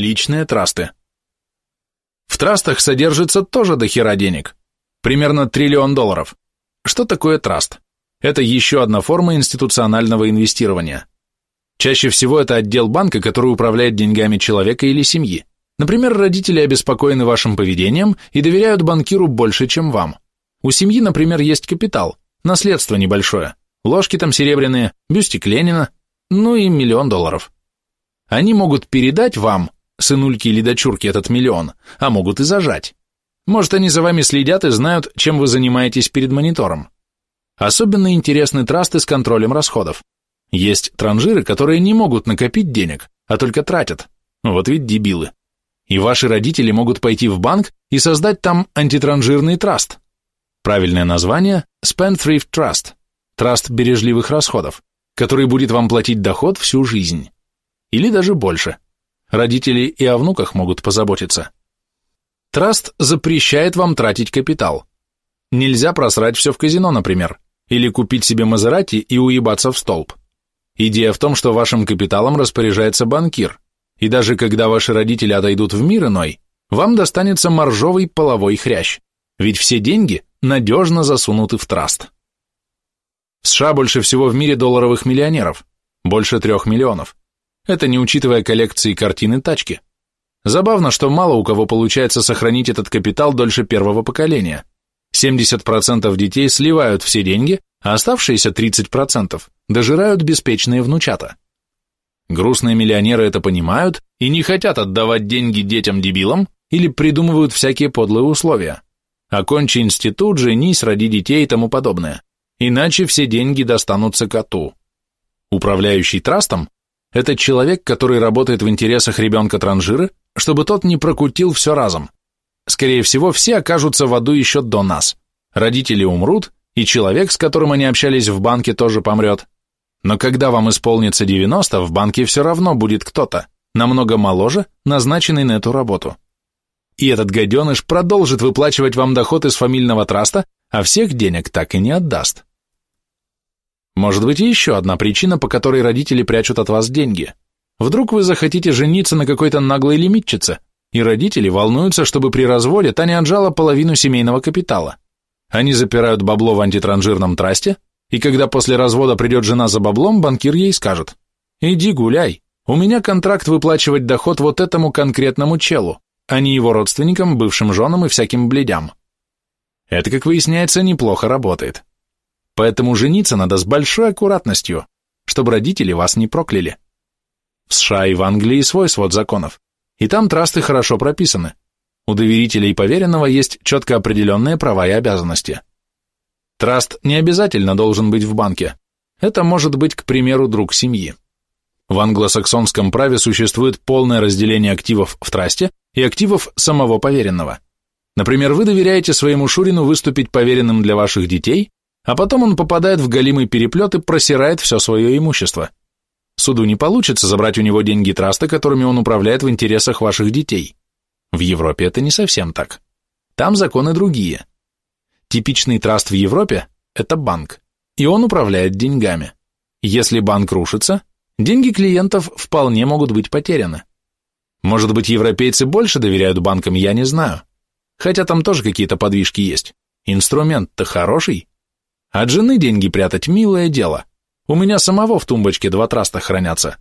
Личные трасты. В трастах содержится тоже дохера денег. Примерно триллион долларов. Что такое траст? Это еще одна форма институционального инвестирования. Чаще всего это отдел банка, который управляет деньгами человека или семьи. Например, родители обеспокоены вашим поведением и доверяют банкиру больше, чем вам. У семьи, например, есть капитал, наследство небольшое, ложки там серебряные, бюстик Ленина, ну и миллион долларов. Они могут передать вам, сынульки или дочурки, этот миллион, а могут и зажать. Может, они за вами следят и знают, чем вы занимаетесь перед монитором. Особенно интересны трасты с контролем расходов. Есть транжиры, которые не могут накопить денег, а только тратят. Вот ведь дебилы. И ваши родители могут пойти в банк и создать там антитранжирный траст. Правильное название – Spendthrift Trust, траст бережливых расходов, который будет вам платить доход всю жизнь. Или даже больше. Родители и о внуках могут позаботиться. Траст запрещает вам тратить капитал. Нельзя просрать все в казино, например, или купить себе Мазерати и уебаться в столб. Идея в том, что вашим капиталом распоряжается банкир, и даже когда ваши родители отойдут в мир иной, вам достанется моржовый половой хрящ, ведь все деньги надежно засунуты в траст. В США больше всего в мире долларовых миллионеров, больше трех миллионов. Это не учитывая коллекции картины тачки. Забавно, что мало у кого получается сохранить этот капитал дольше первого поколения. 70% детей сливают все деньги, а оставшиеся 30% дожирают беспечные внучата. Грустные миллионеры это понимают и не хотят отдавать деньги детям-дебилам или придумывают всякие подлые условия. Окончи институт, женись, роди детей и тому подобное. Иначе все деньги достанутся коту. Управляющий трастом – это человек, который работает в интересах ребенка-транжира, чтобы тот не прокутил все разом. Скорее всего, все окажутся в аду еще до нас. Родители умрут, и человек, с которым они общались в банке, тоже помрет. Но когда вам исполнится 90, в банке все равно будет кто-то, намного моложе, назначенный на эту работу. И этот гаденыш продолжит выплачивать вам доход из фамильного траста, а всех денег так и не отдаст. Может быть еще одна причина, по которой родители прячут от вас деньги. Вдруг вы захотите жениться на какой-то наглой лимитчице, и родители волнуются, чтобы при разводе та не отжала половину семейного капитала. Они запирают бабло в антитранжирном трасте, и когда после развода придет жена за баблом, банкир ей скажет, «Иди гуляй, у меня контракт выплачивать доход вот этому конкретному челу, а не его родственникам, бывшим женам и всяким бледям». Это, как выясняется, неплохо работает. Поэтому жениться надо с большой аккуратностью, чтобы родители вас не прокляли. В США и в Англии свой свод законов, и там трасты хорошо прописаны. У доверителя и поверенного есть четко определенные права и обязанности. Траст не обязательно должен быть в банке. Это может быть, к примеру, друг семьи. В англосаксонском праве существует полное разделение активов в трасте и активов самого поверенного. Например, вы доверяете своему Шурину выступить поверенным для ваших детей, а потом он попадает в голимый переплет и просирает все свое имущество. Суду не получится забрать у него деньги траста, которыми он управляет в интересах ваших детей. В Европе это не совсем так. Там законы другие. Типичный траст в Европе – это банк, и он управляет деньгами. Если банк рушится, деньги клиентов вполне могут быть потеряны. Может быть, европейцы больше доверяют банкам, я не знаю. Хотя там тоже какие-то подвижки есть. Инструмент-то хороший. От жены деньги прятать – милое дело. У меня самого в тумбочке два траста хранятся.